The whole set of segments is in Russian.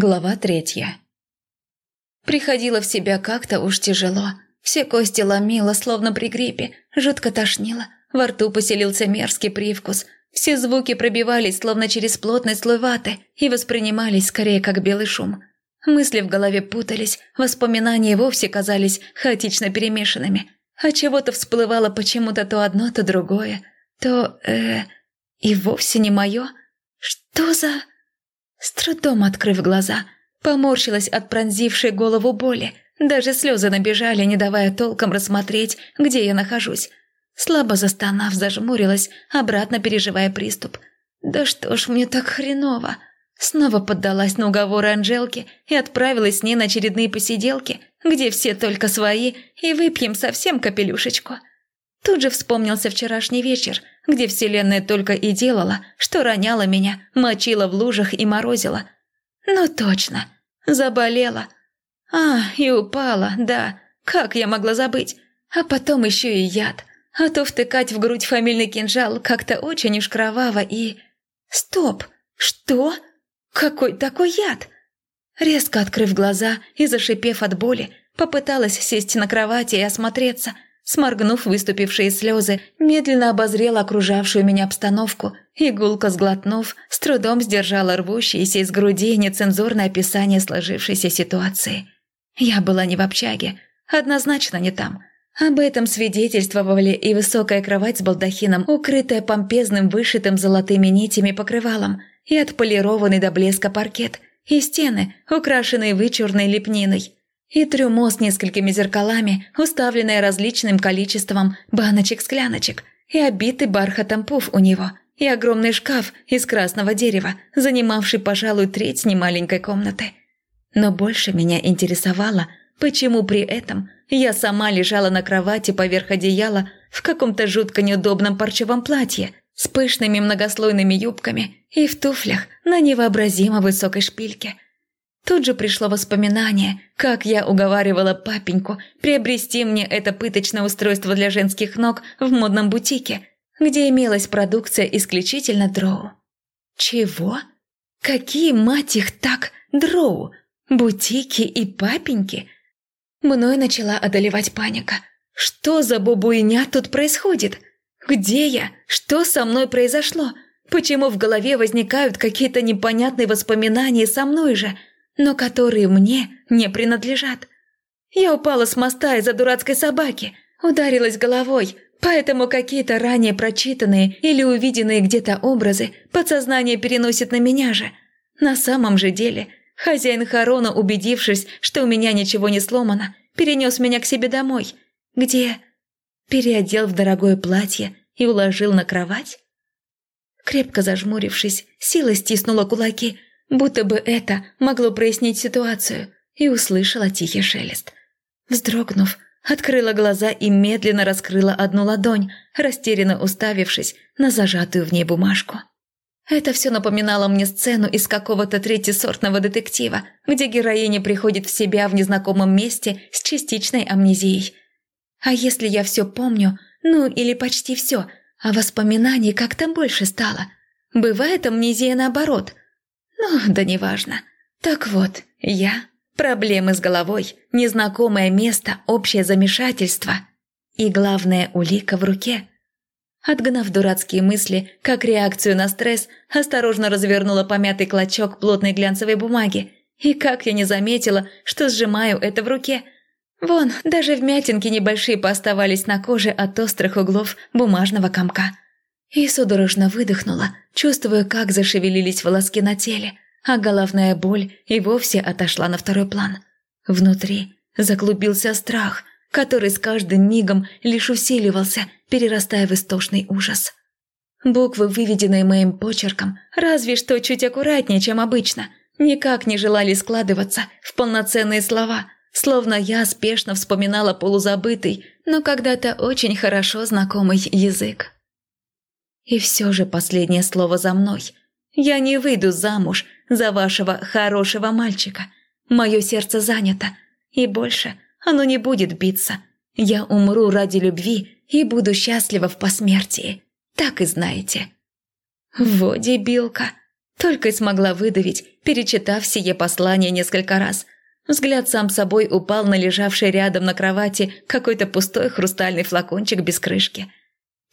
Глава третья. Приходила в себя как-то уж тяжело. Все кости ломило, словно при гриппе, жутко тошнило. Во рту поселился мерзкий привкус. Все звуки пробивались, словно через плотный слой ваты, и воспринимались скорее как белый шум. Мысли в голове путались, воспоминания вовсе казались хаотично перемешанными. А чего-то всплывало почему-то то одно, то другое. То, э, и вовсе не мое. Что за... Трудом открыв глаза, поморщилась от пронзившей голову боли. Даже слезы набежали, не давая толком рассмотреть, где я нахожусь. Слабо застонав, зажмурилась, обратно переживая приступ. «Да что ж мне так хреново?» Снова поддалась на уговоры Анжелки и отправилась с ней на очередные посиделки, где все только свои, и выпьем совсем капелюшечку. Тут же вспомнился вчерашний вечер, где Вселенная только и делала, что роняла меня, мочила в лужах и морозила. Ну точно, заболела. А, и упала, да, как я могла забыть? А потом еще и яд. А то втыкать в грудь фамильный кинжал как-то очень уж кроваво и... Стоп, что? Какой такой яд? Резко открыв глаза и зашипев от боли, попыталась сесть на кровати и осмотреться – Сморгнув выступившие слезы, медленно обозрела окружавшую меня обстановку и, гулко сглотнув, с трудом сдержала рвущееся из груди нецензурное описание сложившейся ситуации. Я была не в общаге, однозначно не там. Об этом свидетельствовали и высокая кровать с балдахином, укрытая помпезным вышитым золотыми нитями покрывалом, и отполированный до блеска паркет, и стены, украшенные вычурной лепниной – и трюмо с несколькими зеркалами, уставленное различным количеством баночек-скляночек, и обитый бархатом пуф у него, и огромный шкаф из красного дерева, занимавший, пожалуй, треть немаленькой комнаты. Но больше меня интересовало, почему при этом я сама лежала на кровати поверх одеяла в каком-то жутко неудобном парчевом платье с пышными многослойными юбками и в туфлях на невообразимо высокой шпильке – Тут же пришло воспоминание, как я уговаривала папеньку приобрести мне это пыточное устройство для женских ног в модном бутике, где имелась продукция исключительно дроу. Чего? Какие, мать их, так, дроу? Бутики и папеньки? Мной начала одолевать паника. Что за бубуйня тут происходит? Где я? Что со мной произошло? Почему в голове возникают какие-то непонятные воспоминания со мной же – но которые мне не принадлежат. Я упала с моста из-за дурацкой собаки, ударилась головой, поэтому какие-то ранее прочитанные или увиденные где-то образы подсознание переносит на меня же. На самом же деле, хозяин Харона, убедившись, что у меня ничего не сломано, перенес меня к себе домой, где переодел в дорогое платье и уложил на кровать. Крепко зажмурившись, сила стиснула кулаки – будто бы это могло прояснить ситуацию, и услышала тихий шелест. Вздрогнув, открыла глаза и медленно раскрыла одну ладонь, растерянно уставившись на зажатую в ней бумажку. Это все напоминало мне сцену из какого-то третьесортного детектива, где героиня приходит в себя в незнакомом месте с частичной амнезией. А если я все помню, ну или почти все, а воспоминаний как-то больше стало? Бывает амнезия наоборот, ну, да неважно. Так вот, я, проблемы с головой, незнакомое место, общее замешательство и, главное, улика в руке. Отгнав дурацкие мысли, как реакцию на стресс, осторожно развернула помятый клочок плотной глянцевой бумаги. И как я не заметила, что сжимаю это в руке. Вон, даже вмятинки небольшие пооставались на коже от острых углов бумажного комка и судорожно выдохнула, чувствуя, как зашевелились волоски на теле, а головная боль и вовсе отошла на второй план. Внутри заклубился страх, который с каждым мигом лишь усиливался, перерастая в истошный ужас. Буквы, выведенные моим почерком, разве что чуть аккуратнее, чем обычно, никак не желали складываться в полноценные слова, словно я спешно вспоминала полузабытый, но когда-то очень хорошо знакомый язык. И все же последнее слово за мной. Я не выйду замуж за вашего хорошего мальчика. Мое сердце занято, и больше оно не будет биться. Я умру ради любви и буду счастлива в посмертии. Так и знаете. Во, дебилка. Только и смогла выдавить, перечитав сие послание несколько раз. Взгляд сам собой упал на лежавший рядом на кровати какой-то пустой хрустальный флакончик без крышки.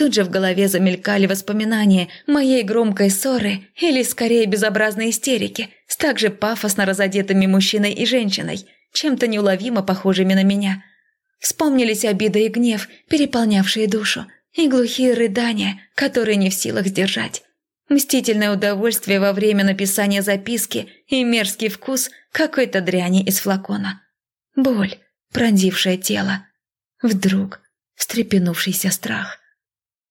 Тут же в голове замелькали воспоминания моей громкой ссоры или, скорее, безобразной истерики с также пафосно разодетыми мужчиной и женщиной, чем-то неуловимо похожими на меня. Вспомнились обида и гнев, переполнявшие душу, и глухие рыдания, которые не в силах сдержать. Мстительное удовольствие во время написания записки и мерзкий вкус какой-то дряни из флакона. Боль, пронзившая тело. Вдруг встрепенувшийся страх.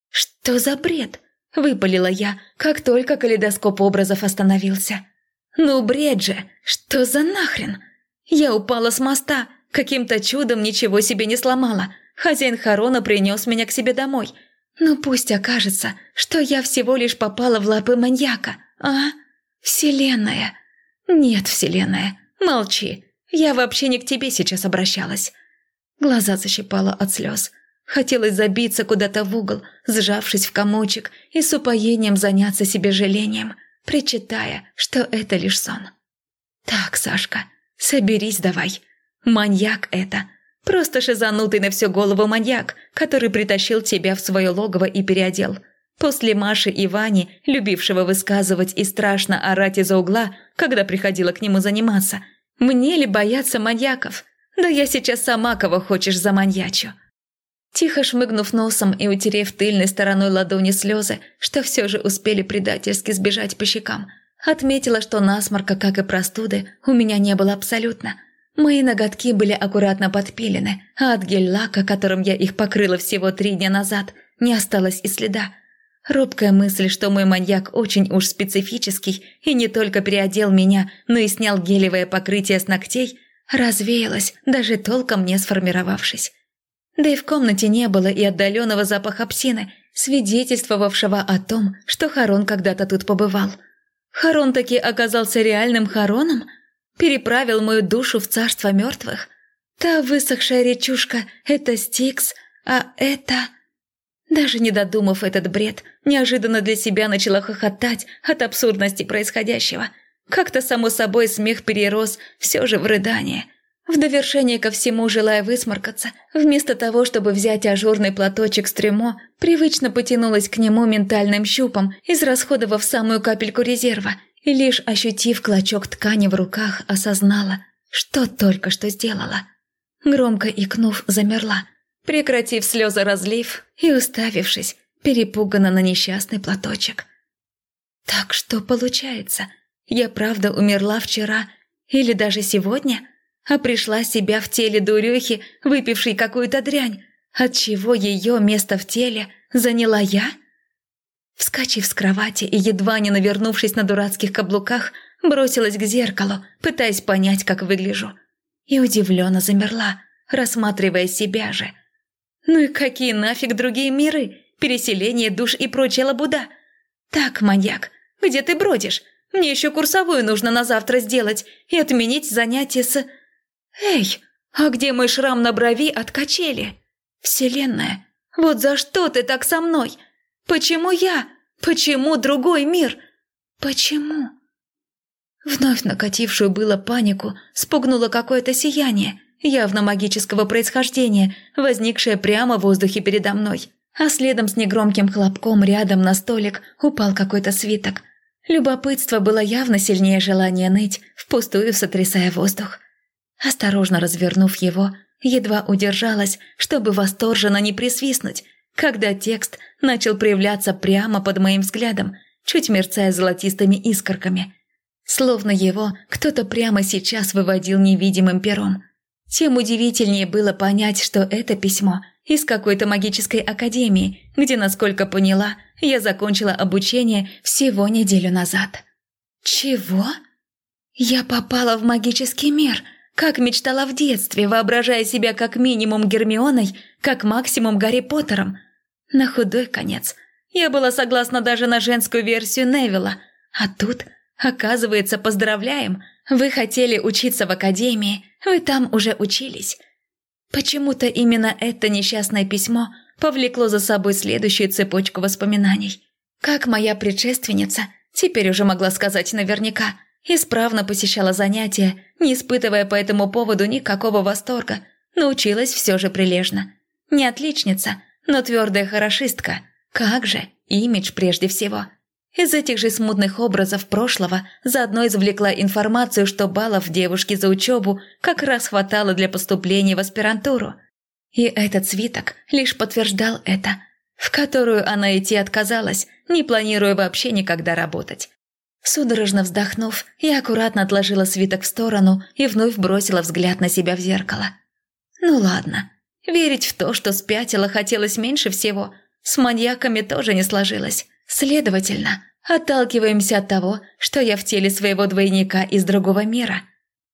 «Что за бред?» – выпалила я, как только калейдоскоп образов остановился. «Ну бред же! Что за нахрен?» Я упала с моста, каким-то чудом ничего себе не сломала. Хозяин Харона принес меня к себе домой. Ну пусть окажется, что я всего лишь попала в лапы маньяка, а? Вселенная. Нет, Вселенная, молчи. Я вообще не к тебе сейчас обращалась. Глаза защипала от слез. Хотелось забиться куда-то в угол, сжавшись в комочек и с упоением заняться себе жалением, причитая, что это лишь сон. «Так, Сашка, соберись давай. Маньяк это. Просто шизанутый на всю голову маньяк, который притащил тебя в свое логово и переодел. После Маши и Вани, любившего высказывать и страшно орать из-за угла, когда приходила к нему заниматься, мне ли бояться маньяков? Да я сейчас сама кого хочешь заманьячу». Тихо шмыгнув носом и утерев тыльной стороной ладони слезы, что все же успели предательски сбежать по щекам, отметила, что насморка, как и простуды, у меня не было абсолютно. Мои ноготки были аккуратно подпилены, а от гель-лака, которым я их покрыла всего три дня назад, не осталось и следа. Робкая мысль, что мой маньяк очень уж специфический и не только переодел меня, но и снял гелевое покрытие с ногтей, развеялась, даже толком не сформировавшись. Да и в комнате не было и отдаленного запаха псины, свидетельствовавшего о том, что Харон когда-то тут побывал. Харон таки оказался реальным Хароном? Переправил мою душу в царство мертвых? Та высохшая речушка – это Стикс, а это... Даже не додумав этот бред, неожиданно для себя начала хохотать от абсурдности происходящего. Как-то само собой смех перерос все же в рыдание – в довершение ко всему, желая высморкаться, вместо того, чтобы взять ажурный платочек с трюмо, привычно потянулась к нему ментальным щупом, израсходовав самую капельку резерва, и лишь ощутив клочок ткани в руках, осознала, что только что сделала. Громко икнув, замерла, прекратив слезы разлив и уставившись, перепуганно на несчастный платочек. «Так что получается? Я правда умерла вчера или даже сегодня?» А пришла себя в теле дурехи, выпившей какую-то дрянь, отчего ее место в теле заняла я? Вскочив с кровати и едва не навернувшись на дурацких каблуках, бросилась к зеркалу, пытаясь понять, как выгляжу. И удивленно замерла, рассматривая себя же. Ну и какие нафиг другие миры? Переселение душ и прочая лабуда. Так, маньяк, где ты бродишь? Мне еще курсовую нужно на завтра сделать и отменить занятия с... «Эй, а где мой шрам на брови от качели? Вселенная, вот за что ты так со мной? Почему я? Почему другой мир? Почему?» Вновь накатившую было панику спугнуло какое-то сияние, явно магического происхождения, возникшее прямо в воздухе передо мной. А следом с негромким хлопком рядом на столик упал какой-то свиток. Любопытство было явно сильнее желания ныть, впустую сотрясая воздух. Осторожно развернув его, едва удержалась, чтобы восторженно не присвистнуть, когда текст начал проявляться прямо под моим взглядом, чуть мерцая золотистыми искорками. Словно его кто-то прямо сейчас выводил невидимым пером. Тем удивительнее было понять, что это письмо из какой-то магической академии, где, насколько поняла, я закончила обучение всего неделю назад. «Чего?» «Я попала в магический мир», как мечтала в детстве, воображая себя как минимум Гермионой, как максимум Гарри Поттером. На худой конец. Я была согласна даже на женскую версию Невилла. А тут, оказывается, поздравляем. Вы хотели учиться в академии, вы там уже учились. Почему-то именно это несчастное письмо повлекло за собой следующую цепочку воспоминаний. Как моя предшественница теперь уже могла сказать наверняка. Исправно посещала занятия, не испытывая по этому поводу никакого восторга. Научилась все же прилежно. Не отличница, но твердая хорошистка. Как же, имидж прежде всего. Из этих же смутных образов прошлого заодно извлекла информацию, что баллов девушки за учебу как раз хватало для поступления в аспирантуру. И этот свиток лишь подтверждал это, в которую она идти отказалась, не планируя вообще никогда работать. Судорожно вздохнув, я аккуратно отложила свиток в сторону и вновь бросила взгляд на себя в зеркало. Ну ладно, верить в то, что спятила, хотелось меньше всего. С маньяками тоже не сложилось. Следовательно, отталкиваемся от того, что я в теле своего двойника из другого мира.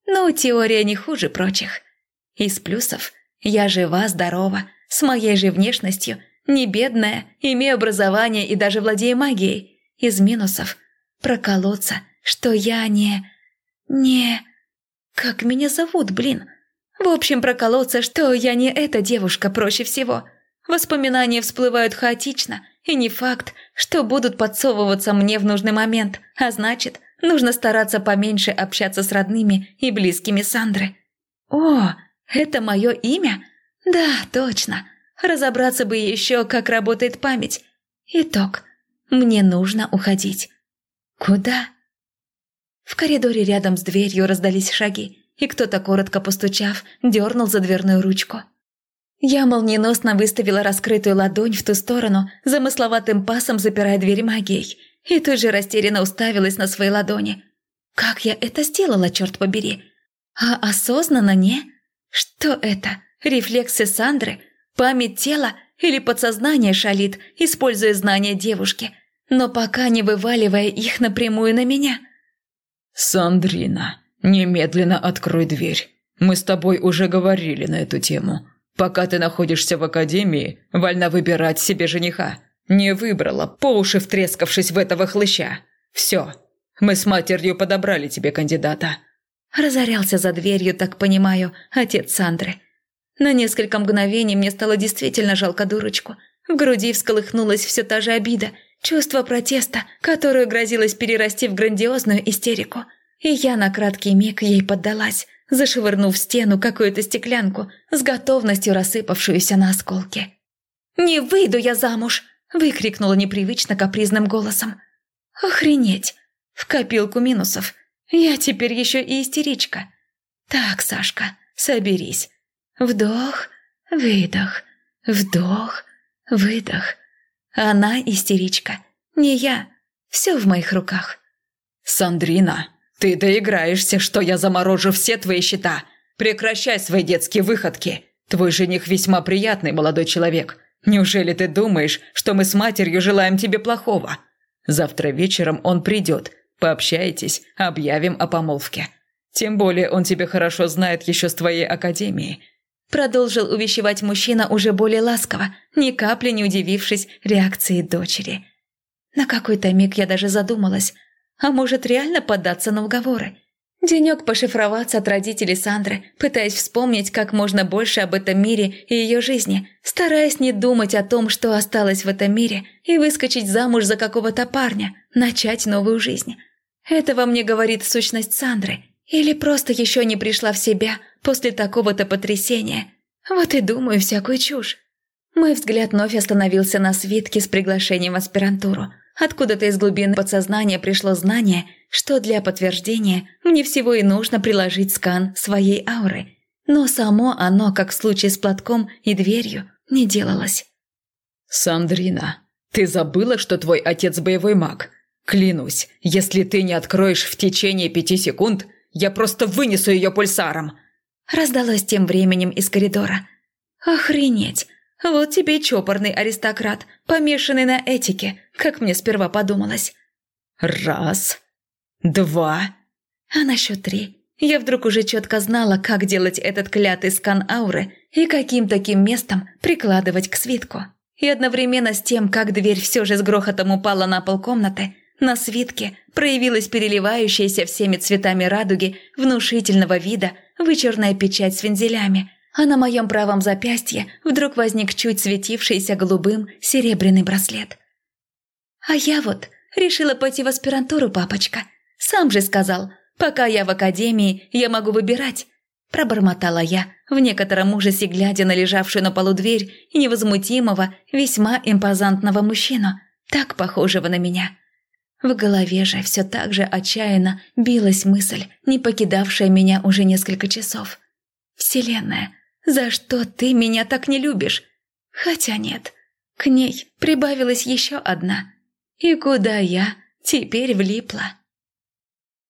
Ну, теория не хуже прочих. Из плюсов я жива, здорова, с моей же внешностью, не бедная, имею образование и даже владею магией. Из минусов проколоться, что я не... не... Как меня зовут, блин? В общем, проколоться, что я не эта девушка проще всего. Воспоминания всплывают хаотично, и не факт, что будут подсовываться мне в нужный момент, а значит, нужно стараться поменьше общаться с родными и близкими Сандры. О, это мое имя? Да, точно. Разобраться бы еще, как работает память. Итог. Мне нужно уходить. Куда? В коридоре рядом с дверью раздались шаги, и кто-то, коротко постучав, дернул за дверную ручку. Я молниеносно выставила раскрытую ладонь в ту сторону, замысловатым пасом запирая дверь магией, и тут же растерянно уставилась на свои ладони. Как я это сделала, черт побери? А осознанно не? Что это? Рефлексы Сандры? Память тела или подсознание шалит, используя знания девушки, но пока не вываливая их напрямую на меня? «Сандрина, немедленно открой дверь. Мы с тобой уже говорили на эту тему. Пока ты находишься в академии, вольна выбирать себе жениха. Не выбрала, по уши втрескавшись в этого хлыща. Все, мы с матерью подобрали тебе кандидата». Разорялся за дверью, так понимаю, отец Сандры. На несколько мгновений мне стало действительно жалко дурочку. В груди всколыхнулась все та же обида, чувство протеста, которое грозилось перерасти в грандиозную истерику. И я на краткий миг ей поддалась, зашвырнув в стену какую-то стеклянку с готовностью рассыпавшуюся на осколки. «Не выйду я замуж!» – выкрикнула непривычно капризным голосом. «Охренеть! В копилку минусов. Я теперь еще и истеричка. Так, Сашка, соберись. Вдох, выдох, вдох, выдох. Она истеричка, не я. Все в моих руках». «Сандрина!» «Ты доиграешься, что я заморожу все твои счета. Прекращай свои детские выходки. Твой жених весьма приятный молодой человек. Неужели ты думаешь, что мы с матерью желаем тебе плохого? Завтра вечером он придет. Пообщаетесь, объявим о помолвке. Тем более он тебя хорошо знает еще с твоей академии». Продолжил увещевать мужчина уже более ласково, ни капли не удивившись реакции дочери. На какой-то миг я даже задумалась – а может, реально поддаться на уговоры? Денек пошифроваться от родителей Сандры, пытаясь вспомнить как можно больше об этом мире и ее жизни, стараясь не думать о том, что осталось в этом мире, и выскочить замуж за какого-то парня, начать новую жизнь. Это во мне говорит сущность Сандры. Или просто еще не пришла в себя после такого-то потрясения. Вот и думаю всякую чушь. Мой взгляд вновь остановился на свитке с приглашением в аспирантуру – Откуда-то из глубины подсознания пришло знание, что для подтверждения мне всего и нужно приложить скан своей ауры. Но само оно, как в случае с платком и дверью, не делалось. «Сандрина, ты забыла, что твой отец боевой маг? Клянусь, если ты не откроешь в течение пяти секунд, я просто вынесу ее пульсаром!» Раздалось тем временем из коридора. «Охренеть! Вот тебе чопорный аристократ, помешанный на этике, как мне сперва подумалось. Раз, два. А на счет три я вдруг уже четко знала, как делать этот клятый скан ауры и каким таким местом прикладывать к свитку. И одновременно с тем, как дверь все же с грохотом упала на пол комнаты, на свитке проявилась переливающаяся всеми цветами радуги внушительного вида вычурная печать с вензелями, а на моем правом запястье вдруг возник чуть светившийся голубым серебряный браслет. А я вот Решила пойти в аспирантуру, папочка. Сам же сказал, пока я в академии, я могу выбирать. Пробормотала я, в некотором ужасе глядя на лежавшую на полу дверь невозмутимого, весьма импозантного мужчину, так похожего на меня. В голове же все так же отчаянно билась мысль, не покидавшая меня уже несколько часов. «Вселенная, за что ты меня так не любишь?» Хотя нет, к ней прибавилась еще одна. И куда я теперь влипла?